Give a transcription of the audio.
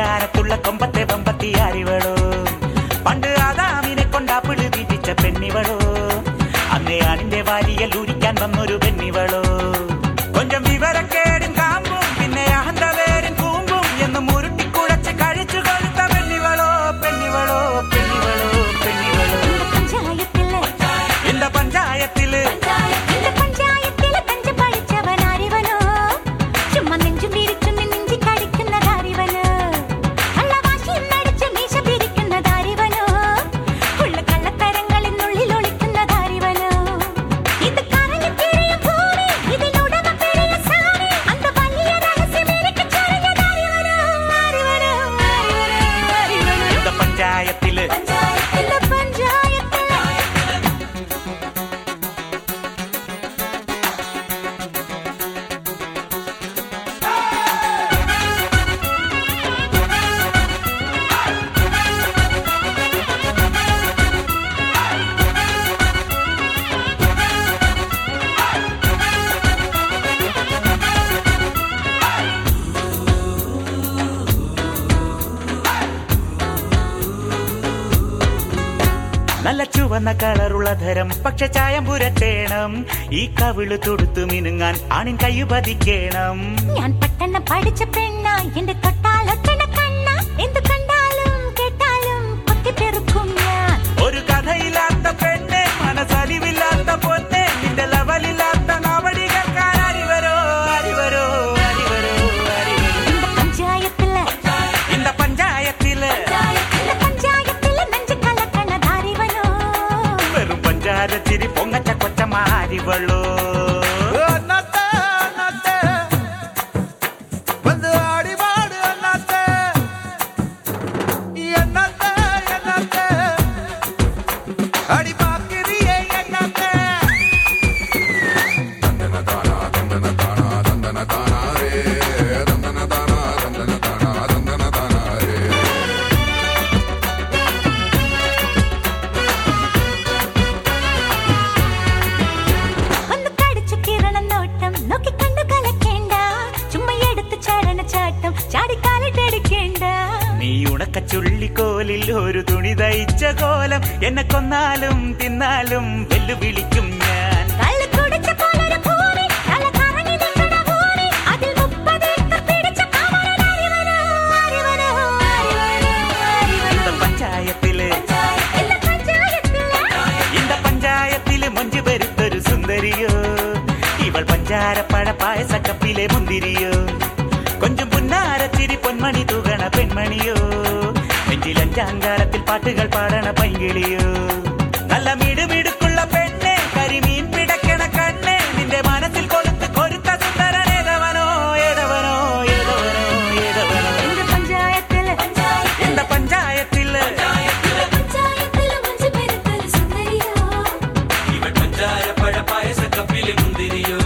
പഞ്ചാരത്തുള്ള കൊമ്പത്തെ വമ്പത്തി അറിവളോ പണ്ട് ആദാമിനെ കൊണ്ടാപ്പിൾ വിധിച്ച പെണ്ണിവളോ? അന്നേ ആണിന്റെ വാരിയൽ ഊരിക്കാൻ വന്നൊരു നല്ല ചുവന്ന കളറുള്ള ധരം പക്ഷെ ചായം പുരട്ടേണം. ഈ കവിൾ തൊടുത്തു മിനുങ്ങാൻ ആണിൻ കയ്യു പതിക്കേണം ഞാൻ പെട്ടെന്ന് പഠിച്ച പെണ്ണ എന്റെ തൊട്ടാലൊട്ടണ ಮಾರಿವಳು. ചുള്ളിക്കോലിൽ ഒരു തുണി തയ്ച്ച കോലം. എന്നെ കൊന്നാലും തിന്നാലും വെല്ലുവിളിക്കും ഞാൻ. പഞ്ചായത്തിൽ. പായസക്കപ്പിലെ മുന്തിരിയോ? കൊഞ്ചും പുന്നാര പൊന്മണി തുകണ പെൺമണിയോ? நெஞ்சிலஞ்ச அங்காரத்தில் பாட்டுகள் பாடன பைங்கிளியோ. நல்ல மீடு மிடுக்குள்ள பெண்ணே கரிமீன் பிடக்கென கண்ணே நின்ற மனசில் கொழுத்து கொருத்த சுந்தரன் ஏதவனோ ஏதவனோ ஏதவனோ ஏதவனோ. இந்த பஞ்சாயத்தில் இந்த பஞ்சாயத்தில். பஞ்சாயத்தில் பஞ்சாய பழ பாயச கப்பிலே முந்திரியோ.